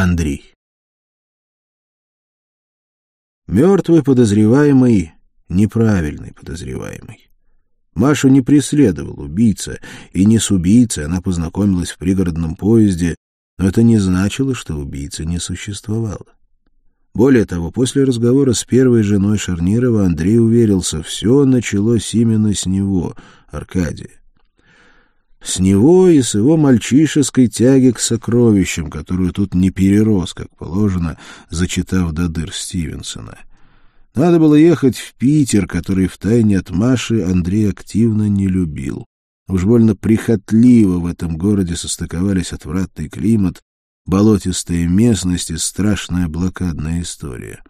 Андрей. Мертвый подозреваемый — неправильный подозреваемый. Машу не преследовал убийца, и не с убийцей она познакомилась в пригородном поезде, но это не значило, что убийцы не существовало. Более того, после разговора с первой женой Шарнирова Андрей уверился, все началось именно с него, Аркадия. С него и с его мальчишеской тяги к сокровищам, которую тут не перерос, как положено, зачитав до дыр Стивенсона. Надо было ехать в Питер, который втайне от Маши Андрей активно не любил. Уж больно прихотливо в этом городе состыковались отвратный климат, болотистые местности, страшная блокадная история.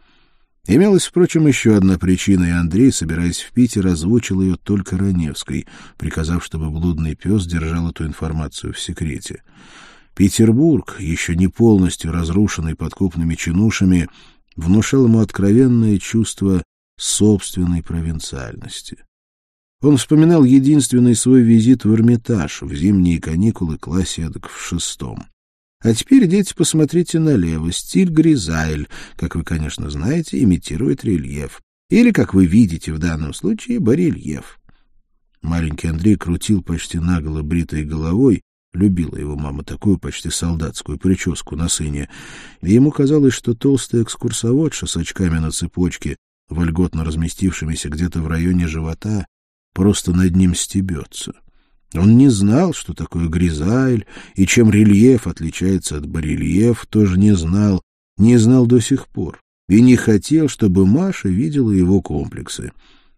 Имелась, впрочем, еще одна причина, и Андрей, собираясь в Питер, озвучил ее только Раневской, приказав, чтобы блудный пес держал эту информацию в секрете. Петербург, еще не полностью разрушенный подкупными чинушами, внушал ему откровенное чувство собственной провинциальности. Он вспоминал единственный свой визит в Эрмитаж в зимние каникулы классе эдак в шестом. А теперь, дети, посмотрите налево. Стиль Гризайль, как вы, конечно, знаете, имитирует рельеф. Или, как вы видите в данном случае, барельеф. Маленький Андрей крутил почти наголо бритой головой, любила его мама такую почти солдатскую прическу на сыне, и ему казалось, что толстая экскурсоводша с очками на цепочке, вольготно разместившимися где-то в районе живота, просто над ним стебется. Он не знал, что такое гризайль, и чем рельеф отличается от барельеф, тоже не знал, не знал до сих пор, и не хотел, чтобы Маша видела его комплексы,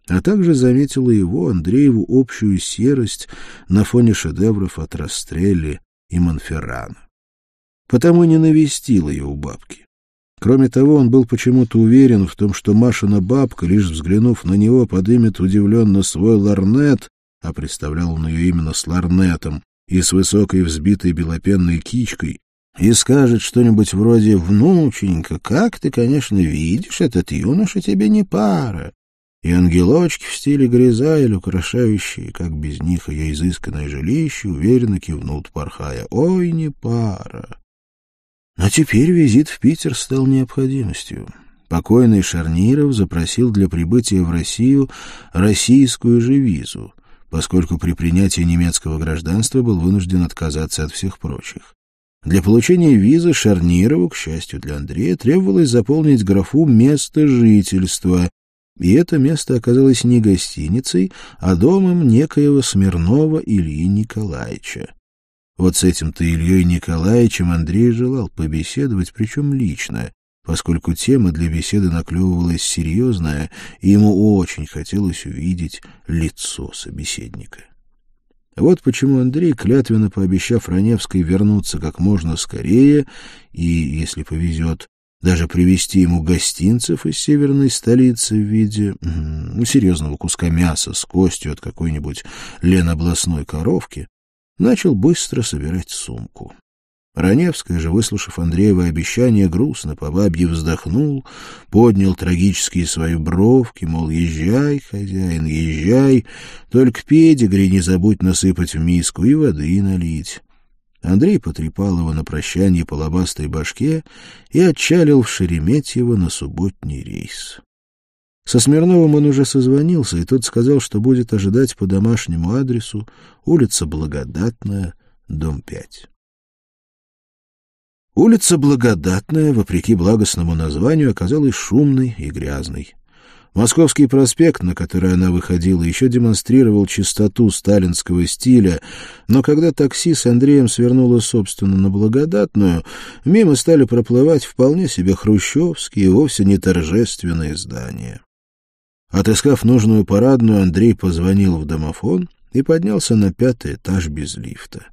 а также заметила его, Андрееву, общую серость на фоне шедевров от Растрелли и Монферрана. Потому не навестил ее у бабки. Кроме того, он был почему-то уверен в том, что Машина бабка, лишь взглянув на него, подымет удивленно свой ларнет, а представлял он ее именно с ларнетом и с высокой взбитой белопенной кичкой, и скажет что-нибудь вроде «Внученька, как ты, конечно, видишь, этот юноша тебе не пара». И ангелочки в стиле Гризаэль, украшающие, как без них ее изысканное жилище, уверенно кивнут, порхая. «Ой, не пара». Но теперь визит в Питер стал необходимостью. Покойный Шарниров запросил для прибытия в Россию российскую же визу — поскольку при принятии немецкого гражданства был вынужден отказаться от всех прочих. Для получения визы Шарнирову, к счастью для Андрея, требовалось заполнить графу «место жительства», и это место оказалось не гостиницей, а домом некоего Смирнова Ильи Николаевича. Вот с этим-то Ильей Николаевичем Андрей желал побеседовать, причем лично, поскольку тема для беседы наклевывалась серьезная, и ему очень хотелось увидеть лицо собеседника. Вот почему Андрей, клятвенно пообещав Раневской вернуться как можно скорее и, если повезет, даже привезти ему гостинцев из северной столицы в виде ну, серьезного куска мяса с костью от какой-нибудь ленобластной коровки, начал быстро собирать сумку. Раневская же, выслушав Андреева обещание, грустно по бабье вздохнул, поднял трагические свои бровки, мол, езжай, хозяин, езжай, только педигри не забудь насыпать в миску и воды налить. Андрей потрепал его на прощание по лобастой башке и отчалил в Шереметьево на субботний рейс. Со Смирновым он уже созвонился, и тот сказал, что будет ожидать по домашнему адресу улица Благодатная, дом 5. Улица Благодатная, вопреки благостному названию, оказалась шумной и грязной. Московский проспект, на который она выходила, еще демонстрировал чистоту сталинского стиля, но когда такси с Андреем свернуло, собственно, на Благодатную, мимо стали проплывать вполне себе хрущевские, вовсе не торжественные здания. Отыскав нужную парадную, Андрей позвонил в домофон и поднялся на пятый этаж без лифта.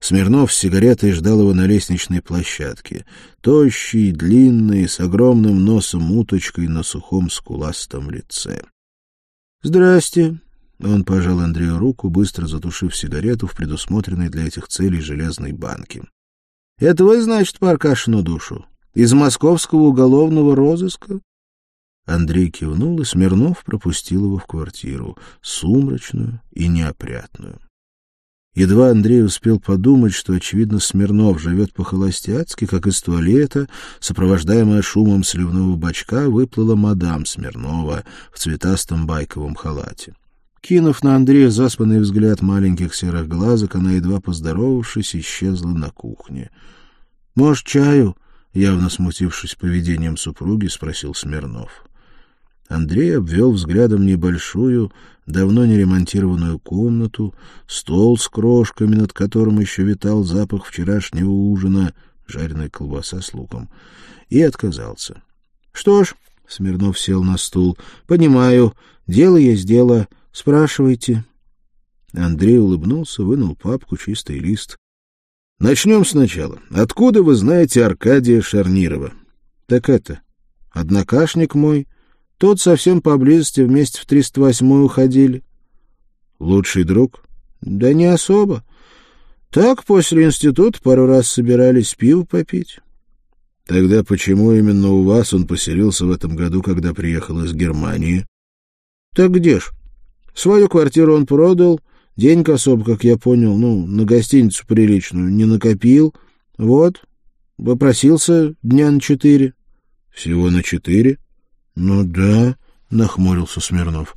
Смирнов с сигаретой ждал его на лестничной площадке. Тощий, длинный, с огромным носом уточкой на сухом скуластом лице. — Здрасте. Он пожал Андрею руку, быстро затушив сигарету в предусмотренной для этих целей железной банке. — Это вы, значит, по Аркашину душу? Из московского уголовного розыска? Андрей кивнул, и Смирнов пропустил его в квартиру, сумрачную и неопрятную. Едва Андрей успел подумать, что, очевидно, Смирнов живет по-холостяцки, как из туалета, сопровождаемая шумом сливного бачка, выплыла мадам Смирнова в цветастом байковом халате. Кинув на Андрея заспанный взгляд маленьких серых глазок, она, едва поздоровавшись, исчезла на кухне. — Может, чаю? — явно смутившись поведением супруги, спросил Смирнов. Андрей обвел взглядом небольшую, давно не ремонтированную комнату, стол с крошками, над которым еще витал запах вчерашнего ужина, жареная колбаса с луком, и отказался. — Что ж, — Смирнов сел на стул, — понимаю, дело есть дело, спрашивайте. Андрей улыбнулся, вынул папку, чистый лист. — Начнем сначала. Откуда вы знаете Аркадия Шарнирова? — Так это, однокашник мой — Тут совсем поблизости вместе в 308-ю ходили. Лучший друг? Да не особо. Так после института пару раз собирались пиво попить. Тогда почему именно у вас он поселился в этом году, когда приехал из Германии? Так где ж? Свою квартиру он продал, денег особо, как я понял, ну, на гостиницу приличную не накопил. Вот, попросился дня на четыре. Всего на четыре? «Ну да», — нахмурился Смирнов.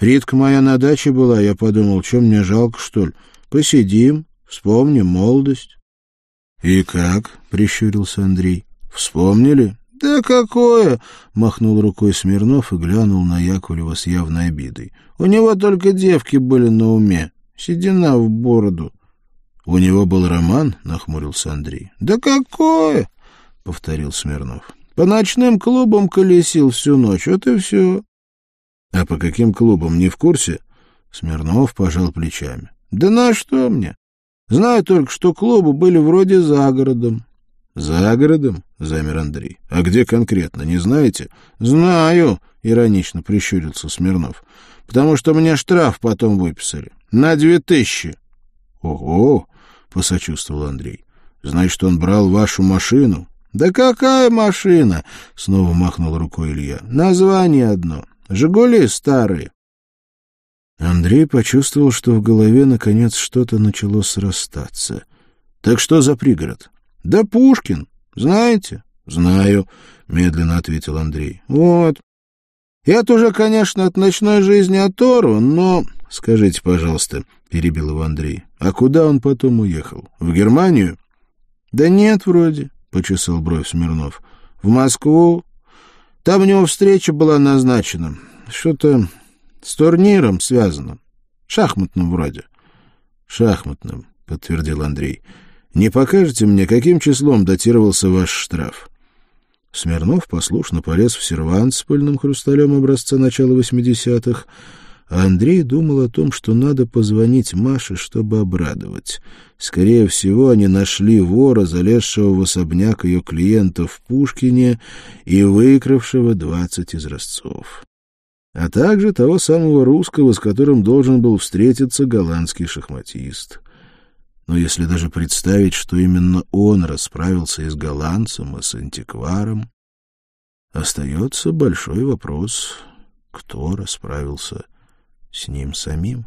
«Ритка моя на даче была, я подумал, чем мне жалко, что ли? Посидим, вспомним молодость». «И как?» — прищурился Андрей. «Вспомнили?» «Да какое!» — махнул рукой Смирнов и глянул на Яковлева с явной обидой. «У него только девки были на уме. Седина в бороду». «У него был роман?» — нахмурился Андрей. «Да какое!» — повторил Смирнов. По ночным клубам колесил всю ночь, вот и все. — А по каким клубам, не в курсе? Смирнов пожал плечами. — Да на что мне? Знаю только, что клубы были вроде за городом. — За городом? — замер Андрей. — А где конкретно, не знаете? — Знаю, — иронично прищурился Смирнов. — Потому что мне штраф потом выписали. На две тысячи. — Ого! — посочувствовал Андрей. — Значит, он брал вашу машину? «Да какая машина?» — снова махнул рукой Илья. «Название одно. «Жигули» старые». Андрей почувствовал, что в голове наконец что-то начало срастаться. «Так что за пригород?» «Да Пушкин. Знаете?» «Знаю», — медленно ответил Андрей. «Вот. Я-то уже, конечно, от ночной жизни оторван, но...» «Скажите, пожалуйста», — перебил его Андрей, — «а куда он потом уехал? В Германию?» «Да нет, вроде почесал бровь Смирнов. В Москву. Там у него встреча была назначена. Что-то с турниром связано. Шахматным вроде. Шахматным, подтвердил Андрей. Не покажете мне, каким числом датировался ваш штраф? Смирнов послушно полез в сервант с пыльным хрусталем образца начала восьмидесятых, а Андрей думал о том, что надо позвонить Маше, чтобы обрадовать. Скорее всего, они нашли вора, залезшего в особняк ее клиента в Пушкине и выкравшего двадцать изразцов. А также того самого русского, с которым должен был встретиться голландский шахматист. Но если даже представить, что именно он расправился и с голландцем, и с антикваром, остается большой вопрос, кто расправился с ним самим.